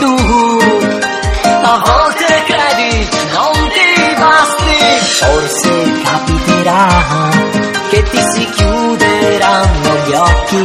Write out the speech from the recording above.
tu. A volte credi, non ti basti. Forse capiterà che ti si chiuderanno gli occhi